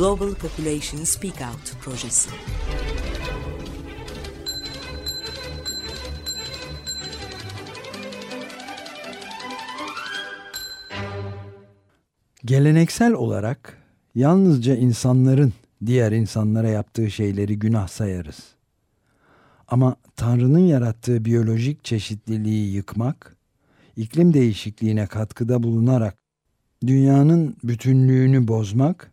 Global Population Speak Out projesi. Geleneksel olarak yalnızca insanların diğer insanlara yaptığı şeyleri günah sayarız. Ama Tanrı'nın yarattığı biyolojik çeşitliliği yıkmak, iklim değişikliğine katkıda bulunarak dünyanın bütünlüğünü bozmak,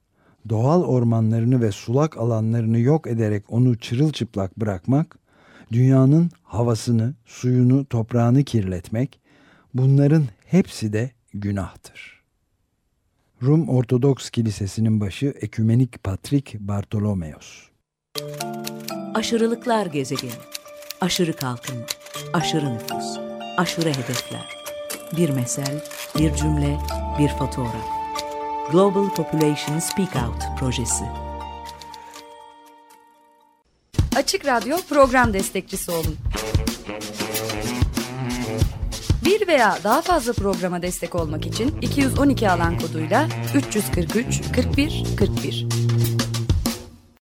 doğal ormanlarını ve sulak alanlarını yok ederek onu çırılçıplak bırakmak, dünyanın havasını, suyunu, toprağını kirletmek, bunların hepsi de günahtır. Rum Ortodoks Kilisesi'nin başı Ekümenik Patrik Bartolomeos. Aşırılıklar gezegeni. Aşırı kalkınma, aşırı nüfus, aşırı hedefler. Bir mesel, bir cümle, bir fotoğraf. Global Population Speak Out projesi. Açık Radyo program destekçisi olun. Bir veya daha fazla programa destek olmak için 212 alan koduyla 343 41 41.